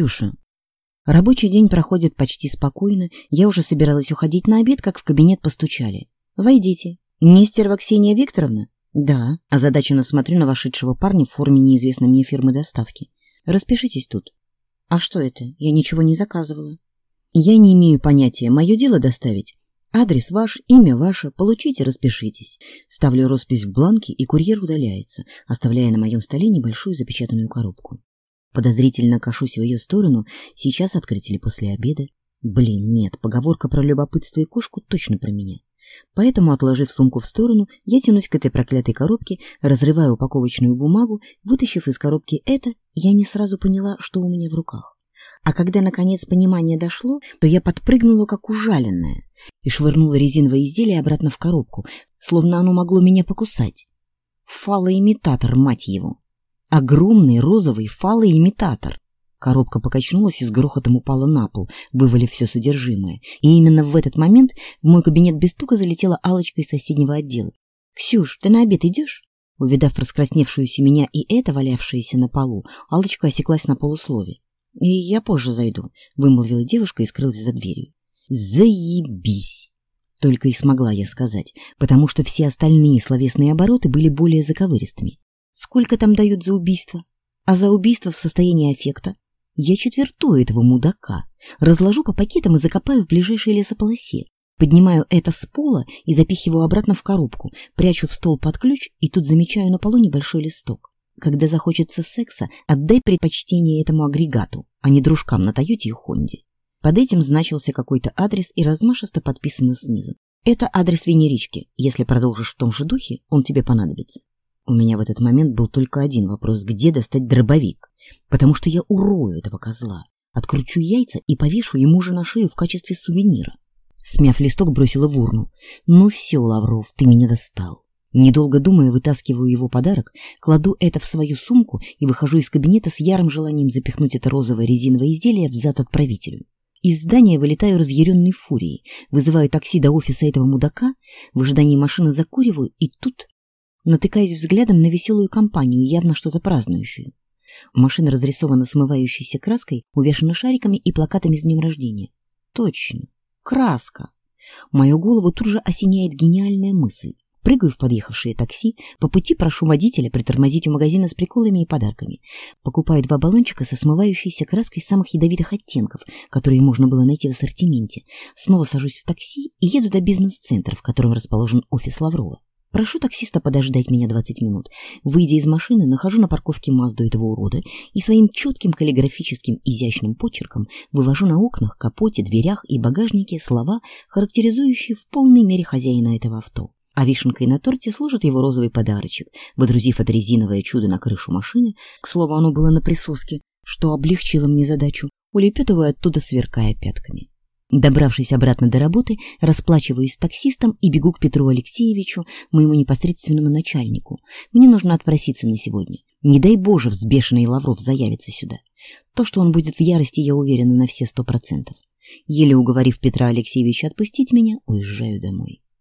Ксюша. Рабочий день проходит почти спокойно. Я уже собиралась уходить на обед, как в кабинет постучали. «Войдите». «Нестерова Ксения Викторовна?» «Да». Озадаченно смотрю на вошедшего парня в форме неизвестной мне фирмы доставки. «Распишитесь тут». «А что это? Я ничего не заказывала». «Я не имею понятия. Мое дело доставить. Адрес ваш, имя ваше, получите, распишитесь. Ставлю роспись в бланке, и курьер удаляется, оставляя на моем столе небольшую запечатанную коробку. Подозрительно кашусь в ее сторону, сейчас открыть или после обеда. Блин, нет, поговорка про любопытство и кошку точно про меня. Поэтому, отложив сумку в сторону, я тянусь к этой проклятой коробке, разрывая упаковочную бумагу, вытащив из коробки это, я не сразу поняла, что у меня в руках. А когда, наконец, понимание дошло, то я подпрыгнула, как ужаленная, и швырнула резиновое изделие обратно в коробку, словно оно могло меня покусать. Фалоимитатор, мать его! Огромный розовый фалоимитатор. Коробка покачнулась и с грохотом упала на пол, вывалив все содержимое. И именно в этот момент в мой кабинет без стука залетела алочка из соседнего отдела. «Ксюш, ты на обед идешь?» Увидав раскрасневшуюся меня и это, валявшееся на полу, алочка осеклась на полуслове. «И я позже зайду», — вымолвила девушка и скрылась за дверью. «Заебись!» Только и смогла я сказать, потому что все остальные словесные обороты были более заковыристыми. Сколько там дают за убийство? А за убийство в состоянии аффекта? Я четвертую этого мудака, разложу по пакетам и закопаю в ближайшей лесополосе. Поднимаю это с пола и запихиваю обратно в коробку, прячу в стол под ключ и тут замечаю на полу небольшой листок. Когда захочется секса, отдай предпочтение этому агрегату, а не дружкам на Тойоте и Хонде. Под этим значился какой-то адрес и размашисто подписано снизу. Это адрес венерички. Если продолжишь в том же духе, он тебе понадобится. У меня в этот момент был только один вопрос, где достать дробовик, потому что я урою этого козла, откручу яйца и повешу ему же на шею в качестве сувенира. Смяв листок, бросила в урну. «Ну все, Лавров, ты меня достал». Недолго думая, вытаскиваю его подарок, кладу это в свою сумку и выхожу из кабинета с ярым желанием запихнуть это розовое резиновое изделие в зад отправителю. Из здания вылетаю разъяренной фурией, вызываю такси до офиса этого мудака, в ожидании машины закуриваю, и тут натыкаясь взглядом на веселую компанию, явно что-то празднующую. Машина разрисована смывающейся краской, увешана шариками и плакатами с днем рождения. Точно. Краска. Мою голову тут же осеняет гениальная мысль. Прыгаю в подъехавшее такси, по пути прошу водителя притормозить у магазина с приколами и подарками. Покупаю два баллончика со смывающейся краской самых ядовитых оттенков, которые можно было найти в ассортименте. Снова сажусь в такси и еду до бизнес-центра, в котором расположен офис Лаврова. Прошу таксиста подождать меня 20 минут. Выйдя из машины, нахожу на парковке Мазду этого урода и своим четким каллиграфическим изящным почерком вывожу на окнах, капоте, дверях и багажнике слова, характеризующие в полной мере хозяина этого авто. А вишенкой на торте служит его розовый подарочек, водрузив это резиновое чудо на крышу машины, к слову, оно было на присоске, что облегчило мне задачу, улепетывая оттуда, сверкая пятками. Добравшись обратно до работы, расплачиваюсь с таксистом и бегу к Петру Алексеевичу, моему непосредственному начальнику. Мне нужно отпроситься на сегодня. Не дай Боже, взбешенный Лавров заявится сюда. То, что он будет в ярости, я уверена на все сто процентов. Еле уговорив Петра Алексеевича отпустить меня, уезжаю домой.